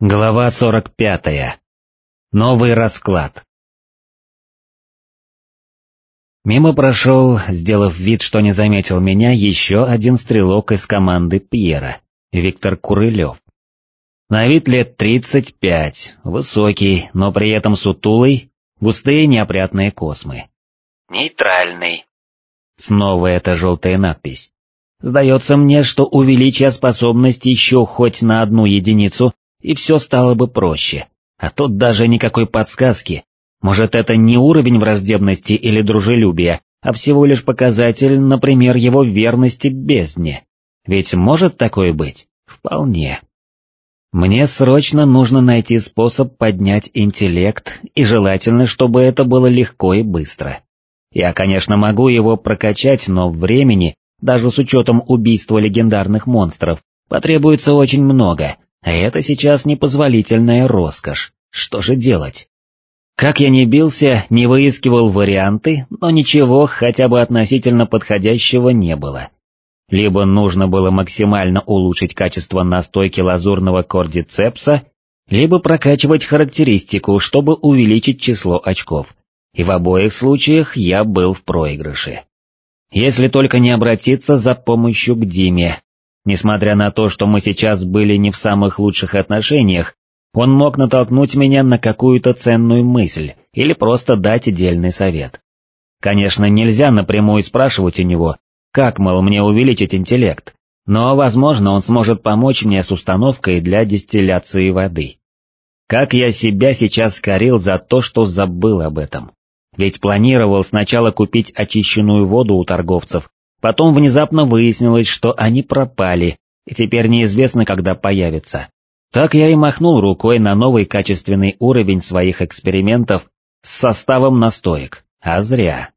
Глава 45. Новый расклад. Мимо прошел, сделав вид, что не заметил меня, еще один стрелок из команды Пьера, Виктор Курылев. На вид лет 35, высокий, но при этом сутулый, густые неопрятные космы. Нейтральный. Снова эта желтая надпись. Сдается мне, что увеличив способность еще хоть на одну единицу, и все стало бы проще. А тут даже никакой подсказки. Может это не уровень враждебности или дружелюбия, а всего лишь показатель, например, его верности бездне. Ведь может такое быть? Вполне. Мне срочно нужно найти способ поднять интеллект, и желательно, чтобы это было легко и быстро. Я, конечно, могу его прокачать, но времени, даже с учетом убийства легендарных монстров, потребуется очень много, а это сейчас непозволительная роскошь. Что же делать? Как я не бился, не выискивал варианты, но ничего хотя бы относительно подходящего не было. Либо нужно было максимально улучшить качество настойки лазурного кордицепса, либо прокачивать характеристику, чтобы увеличить число очков. И в обоих случаях я был в проигрыше. Если только не обратиться за помощью к Диме, Несмотря на то, что мы сейчас были не в самых лучших отношениях, он мог натолкнуть меня на какую-то ценную мысль или просто дать дельный совет. Конечно, нельзя напрямую спрашивать у него, как, мол, мне увеличить интеллект, но, возможно, он сможет помочь мне с установкой для дистилляции воды. Как я себя сейчас корил за то, что забыл об этом. Ведь планировал сначала купить очищенную воду у торговцев, Потом внезапно выяснилось, что они пропали, и теперь неизвестно, когда появятся. Так я и махнул рукой на новый качественный уровень своих экспериментов с составом настоек, а зря.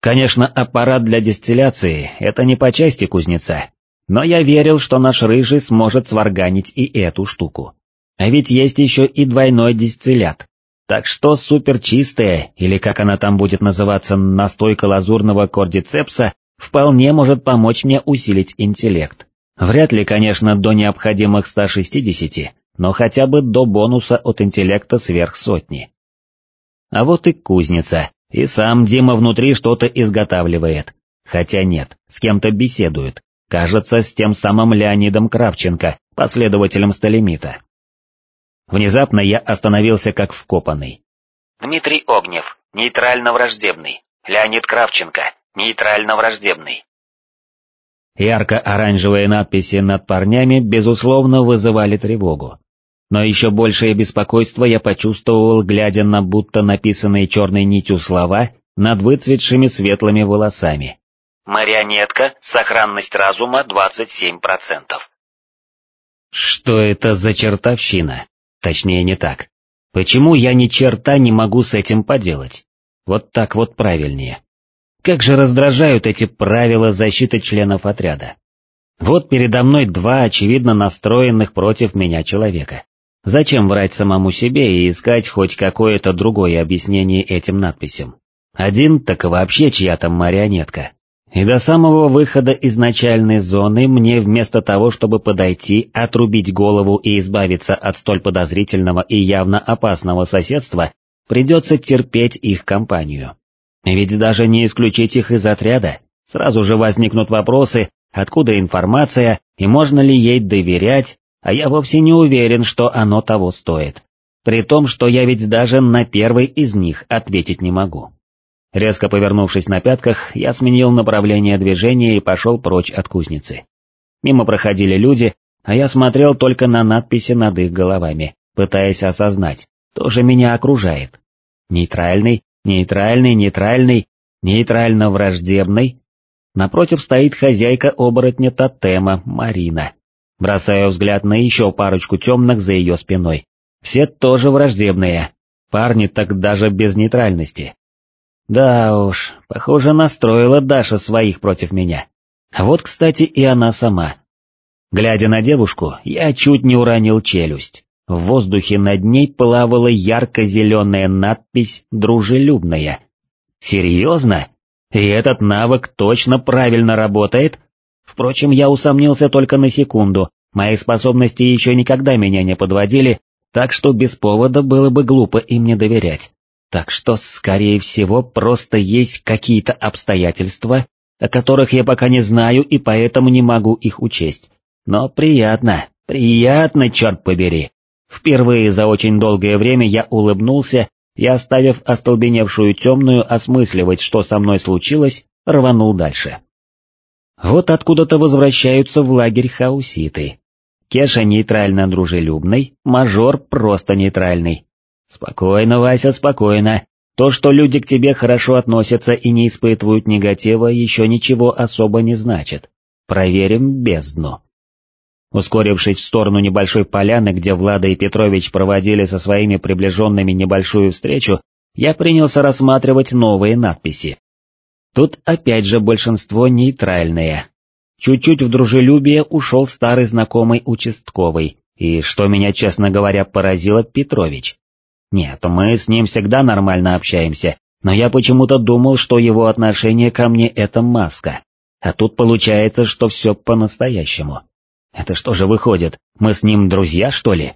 Конечно, аппарат для дистилляции — это не по части кузнеца, но я верил, что наш рыжий сможет сварганить и эту штуку. А ведь есть еще и двойной дистиллят. Так что суперчистая, или как она там будет называться, настойка лазурного кордицепса, вполне может помочь мне усилить интеллект. Вряд ли, конечно, до необходимых 160, но хотя бы до бонуса от интеллекта сверх сотни. А вот и кузница, и сам Дима внутри что-то изготавливает. Хотя нет, с кем-то беседует, кажется, с тем самым Леонидом Кравченко, последователем Сталимита. Внезапно я остановился как вкопанный. Дмитрий Огнев, нейтрально-враждебный, Леонид Кравченко, Нейтрально-враждебный. Ярко-оранжевые надписи над парнями, безусловно, вызывали тревогу. Но еще большее беспокойство я почувствовал, глядя на будто написанные черной нитью слова над выцветшими светлыми волосами. Марионетка, сохранность разума 27%. Что это за чертовщина? Точнее не так. Почему я ни черта не могу с этим поделать? Вот так вот правильнее. Как же раздражают эти правила защиты членов отряда. Вот передо мной два очевидно настроенных против меня человека. Зачем врать самому себе и искать хоть какое-то другое объяснение этим надписям? Один так вообще чья-то марионетка. И до самого выхода из начальной зоны мне вместо того, чтобы подойти, отрубить голову и избавиться от столь подозрительного и явно опасного соседства, придется терпеть их компанию. Ведь даже не исключить их из отряда, сразу же возникнут вопросы, откуда информация и можно ли ей доверять, а я вовсе не уверен, что оно того стоит. При том, что я ведь даже на первый из них ответить не могу. Резко повернувшись на пятках, я сменил направление движения и пошел прочь от кузницы. Мимо проходили люди, а я смотрел только на надписи над их головами, пытаясь осознать, кто же меня окружает. Нейтральный, Нейтральный, нейтральный, нейтрально-враждебный. Напротив стоит хозяйка оборотня тотема, Марина. Бросаю взгляд на еще парочку темных за ее спиной. Все тоже враждебные. Парни так даже без нейтральности. Да уж, похоже, настроила Даша своих против меня. Вот, кстати, и она сама. Глядя на девушку, я чуть не уронил челюсть. В воздухе над ней плавала ярко-зеленая надпись «Дружелюбная». Серьезно? И этот навык точно правильно работает? Впрочем, я усомнился только на секунду, Мои способности еще никогда меня не подводили, так что без повода было бы глупо им не доверять. Так что, скорее всего, просто есть какие-то обстоятельства, о которых я пока не знаю и поэтому не могу их учесть. Но приятно, приятно, черт побери. Впервые за очень долгое время я улыбнулся и, оставив остолбеневшую темную осмысливать, что со мной случилось, рванул дальше. Вот откуда-то возвращаются в лагерь хауситы. Кеша нейтрально дружелюбный, мажор просто нейтральный. Спокойно, Вася, спокойно. То, что люди к тебе хорошо относятся и не испытывают негатива, еще ничего особо не значит. Проверим бездну. Ускорившись в сторону небольшой поляны, где Влада и Петрович проводили со своими приближенными небольшую встречу, я принялся рассматривать новые надписи. Тут опять же большинство нейтральные. Чуть-чуть в дружелюбие ушел старый знакомый участковый, и, что меня, честно говоря, поразило, Петрович. Нет, мы с ним всегда нормально общаемся, но я почему-то думал, что его отношение ко мне это маска. А тут получается, что все по-настоящему. Это что же выходит, мы с ним друзья, что ли?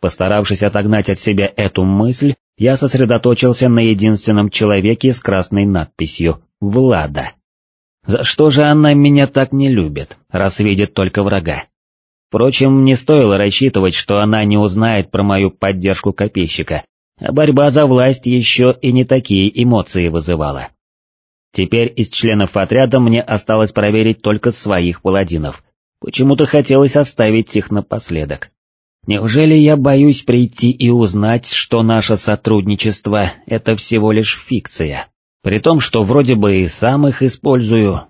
Постаравшись отогнать от себя эту мысль, я сосредоточился на единственном человеке с красной надписью «Влада». За что же она меня так не любит, раз видит только врага? Впрочем, не стоило рассчитывать, что она не узнает про мою поддержку копейщика, а борьба за власть еще и не такие эмоции вызывала. Теперь из членов отряда мне осталось проверить только своих паладинов. Почему-то хотелось оставить их напоследок. Неужели я боюсь прийти и узнать, что наше сотрудничество — это всего лишь фикция? При том, что вроде бы и сам их использую,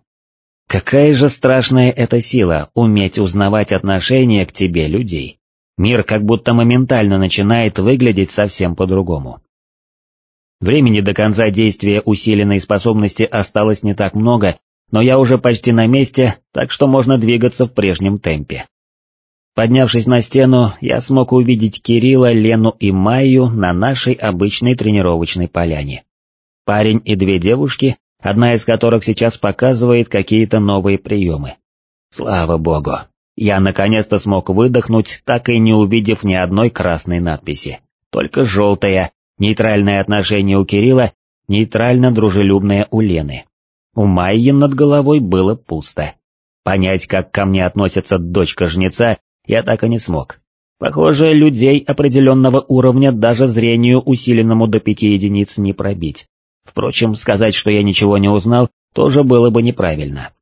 Какая же страшная эта сила, уметь узнавать отношение к тебе людей. Мир как будто моментально начинает выглядеть совсем по-другому. Времени до конца действия усиленной способности осталось не так много, но я уже почти на месте, так что можно двигаться в прежнем темпе. Поднявшись на стену, я смог увидеть Кирилла, Лену и Майю на нашей обычной тренировочной поляне. Парень и две девушки одна из которых сейчас показывает какие-то новые приемы. Слава богу, я наконец-то смог выдохнуть, так и не увидев ни одной красной надписи, только желтая, нейтральное отношение у Кирилла, нейтрально-дружелюбное у Лены. У Майи над головой было пусто. Понять, как ко мне относится дочка жнеца, я так и не смог. Похоже, людей определенного уровня даже зрению усиленному до пяти единиц не пробить. Впрочем, сказать, что я ничего не узнал, тоже было бы неправильно.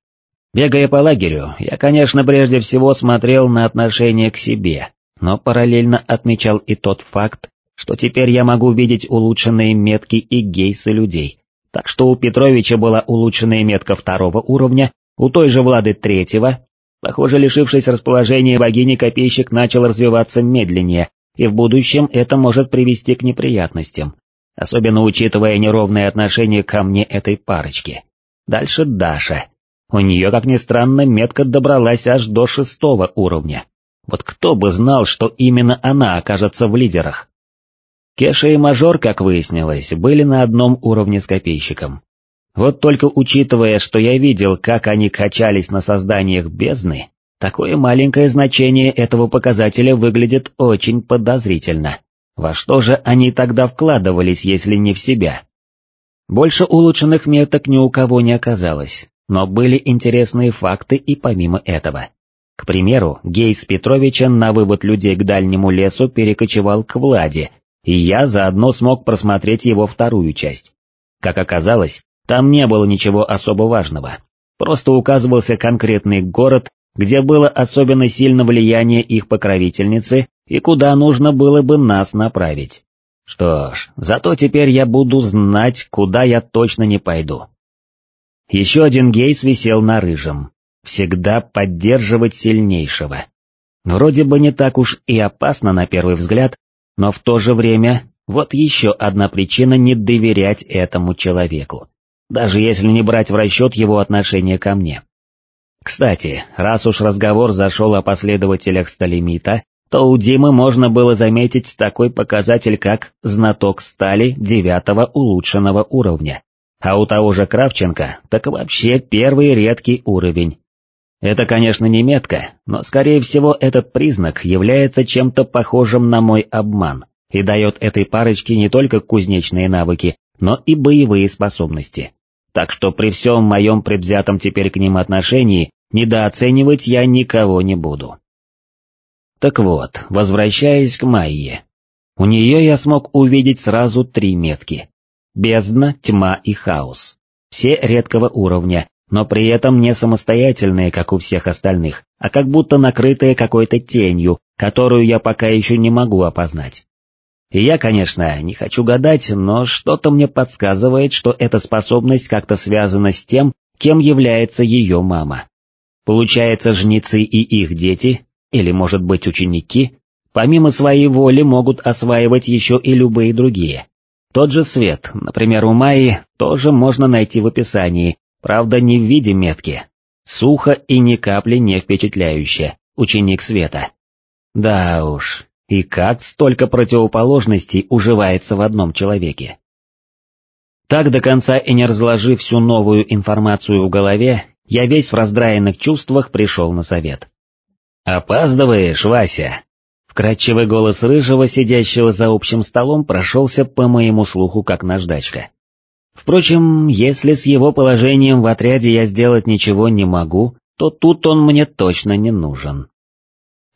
Бегая по лагерю, я, конечно, прежде всего смотрел на отношение к себе, но параллельно отмечал и тот факт, что теперь я могу видеть улучшенные метки и гейсы людей. Так что у Петровича была улучшенная метка второго уровня, у той же Влады третьего. Похоже, лишившись расположения богини, копейщик начал развиваться медленнее, и в будущем это может привести к неприятностям, особенно учитывая неровное отношение ко мне этой парочки. Дальше Даша. У нее, как ни странно, метка добралась аж до шестого уровня. Вот кто бы знал, что именно она окажется в лидерах. Кеша и Мажор, как выяснилось, были на одном уровне с копейщиком. Вот только учитывая, что я видел, как они качались на созданиях бездны, такое маленькое значение этого показателя выглядит очень подозрительно. Во что же они тогда вкладывались, если не в себя? Больше улучшенных меток ни у кого не оказалось, но были интересные факты и помимо этого. К примеру, Гейс Петровича на вывод людей к дальнему лесу перекочевал к Владе, и я заодно смог просмотреть его вторую часть. Как оказалось, там не было ничего особо важного, просто указывался конкретный город, где было особенно сильно влияние их покровительницы и куда нужно было бы нас направить. Что ж, зато теперь я буду знать, куда я точно не пойду. Еще один гейс висел на рыжем. Всегда поддерживать сильнейшего. Вроде бы не так уж и опасно на первый взгляд, но в то же время вот еще одна причина не доверять этому человеку, даже если не брать в расчет его отношение ко мне. Кстати, раз уж разговор зашел о последователях Сталимита, то у Димы можно было заметить такой показатель, как знаток стали девятого улучшенного уровня, а у того же Кравченко так вообще первый редкий уровень. Это, конечно, не метка, но, скорее всего, этот признак является чем-то похожим на мой обман и дает этой парочке не только кузнечные навыки, но и боевые способности. Так что при всем моем предвзятом теперь к ним отношении, недооценивать я никого не буду. Так вот, возвращаясь к Майе. У нее я смог увидеть сразу три метки. Бездна, тьма и хаос. Все редкого уровня, но при этом не самостоятельные, как у всех остальных, а как будто накрытые какой-то тенью, которую я пока еще не могу опознать. И я, конечно, не хочу гадать, но что-то мне подсказывает, что эта способность как-то связана с тем, кем является ее мама. Получается, жнецы и их дети, или, может быть, ученики, помимо своей воли могут осваивать еще и любые другие. Тот же свет, например, у Майи, тоже можно найти в описании, правда не в виде метки. Сухо и ни капли не впечатляюще, ученик света. Да уж, и как столько противоположностей уживается в одном человеке. Так до конца и не разложив всю новую информацию в голове, я весь в раздраенных чувствах пришел на совет. «Опаздываешь, Вася!» Вкрадчивый голос Рыжего, сидящего за общим столом, прошелся по моему слуху как наждачка. Впрочем, если с его положением в отряде я сделать ничего не могу, то тут он мне точно не нужен.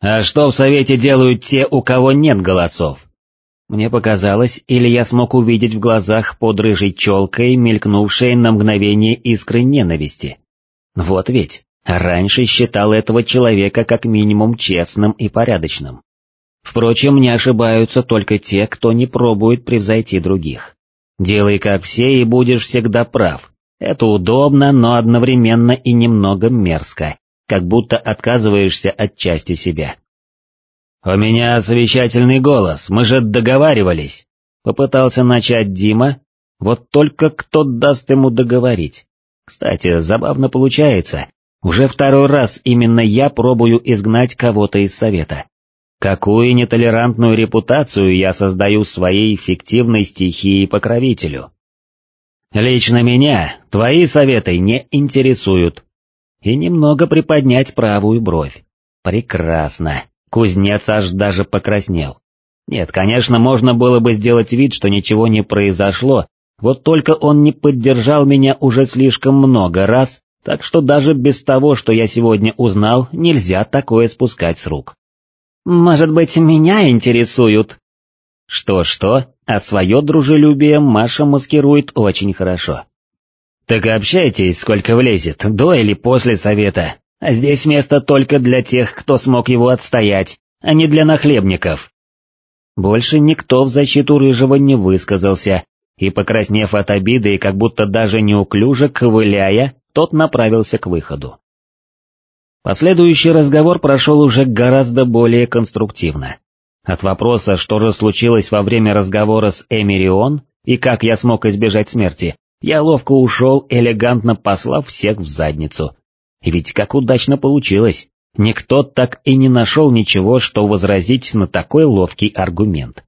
А что в совете делают те, у кого нет голосов? Мне показалось, или я смог увидеть в глазах под рыжей челкой, мелькнувшей на мгновение искры ненависти. Вот ведь, раньше считал этого человека как минимум честным и порядочным. Впрочем, не ошибаются только те, кто не пробует превзойти других. Делай как все и будешь всегда прав. Это удобно, но одновременно и немного мерзко, как будто отказываешься от части себя. «У меня совещательный голос, мы же договаривались», — попытался начать Дима, вот только кто даст ему договорить. Кстати, забавно получается, уже второй раз именно я пробую изгнать кого-то из совета. Какую нетолерантную репутацию я создаю своей фиктивной стихии покровителю. Лично меня твои советы не интересуют. И немного приподнять правую бровь. Прекрасно. Кузнец аж даже покраснел. Нет, конечно, можно было бы сделать вид, что ничего не произошло, вот только он не поддержал меня уже слишком много раз, так что даже без того, что я сегодня узнал, нельзя такое спускать с рук. Может быть, меня интересуют?» Что-что, а свое дружелюбие Маша маскирует очень хорошо. «Так общайтесь, сколько влезет, до или после совета, а здесь место только для тех, кто смог его отстоять, а не для нахлебников». Больше никто в защиту Рыжего не высказался, и, покраснев от обиды и как будто даже неуклюже ковыляя, тот направился к выходу. Последующий разговор прошел уже гораздо более конструктивно. От вопроса, что же случилось во время разговора с Эмирион и как я смог избежать смерти, я ловко ушел, элегантно послав всех в задницу. Ведь как удачно получилось, никто так и не нашел ничего, что возразить на такой ловкий аргумент.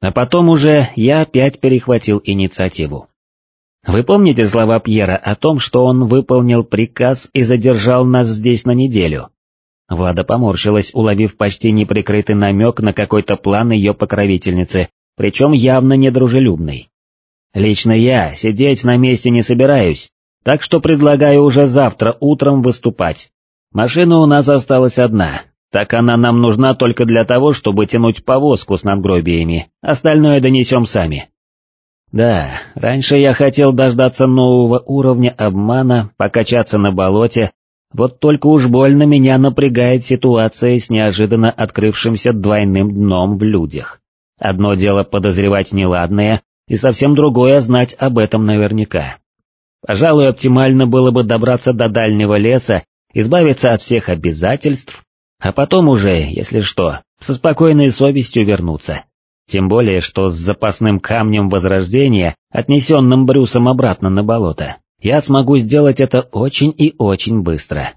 А потом уже я опять перехватил инициативу. Вы помните слова Пьера о том, что он выполнил приказ и задержал нас здесь на неделю? Влада поморщилась, уловив почти неприкрытый намек на какой-то план ее покровительницы, причем явно недружелюбный. Лично я сидеть на месте не собираюсь, так что предлагаю уже завтра утром выступать. Машина у нас осталась одна, так она нам нужна только для того, чтобы тянуть повозку с надгробиями, остальное донесем сами. Да, раньше я хотел дождаться нового уровня обмана, покачаться на болоте, вот только уж больно меня напрягает ситуация с неожиданно открывшимся двойным дном в людях. Одно дело подозревать неладное, и совсем другое знать об этом наверняка. Пожалуй, оптимально было бы добраться до дальнего леса, избавиться от всех обязательств, а потом уже, если что, со спокойной совестью вернуться. Тем более, что с запасным камнем Возрождения, отнесенным Брюсом обратно на болото, я смогу сделать это очень и очень быстро.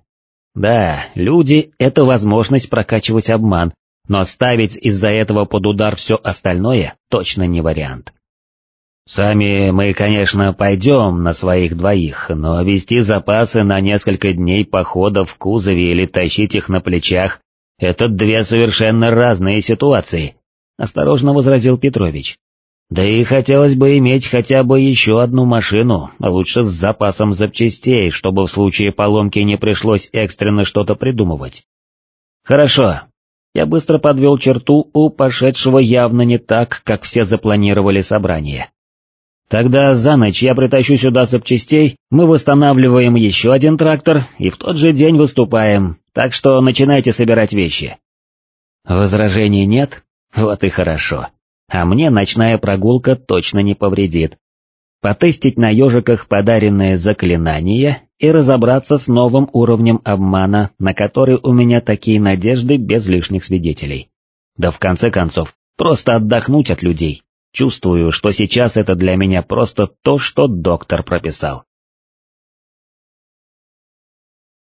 Да, люди — это возможность прокачивать обман, но ставить из-за этого под удар все остальное точно не вариант. Сами мы, конечно, пойдем на своих двоих, но вести запасы на несколько дней похода в кузове или тащить их на плечах — это две совершенно разные ситуации, — осторожно возразил Петрович. Да и хотелось бы иметь хотя бы еще одну машину, а лучше с запасом запчастей, чтобы в случае поломки не пришлось экстренно что-то придумывать. Хорошо. Я быстро подвел черту у пошедшего явно не так, как все запланировали собрание. Тогда за ночь я притащу сюда запчастей, мы восстанавливаем еще один трактор и в тот же день выступаем, так что начинайте собирать вещи. Возражений нет? Вот и хорошо. А мне ночная прогулка точно не повредит. Потестить на ежиках подаренные заклинания и разобраться с новым уровнем обмана, на который у меня такие надежды без лишних свидетелей. Да в конце концов, просто отдохнуть от людей. Чувствую, что сейчас это для меня просто то, что доктор прописал.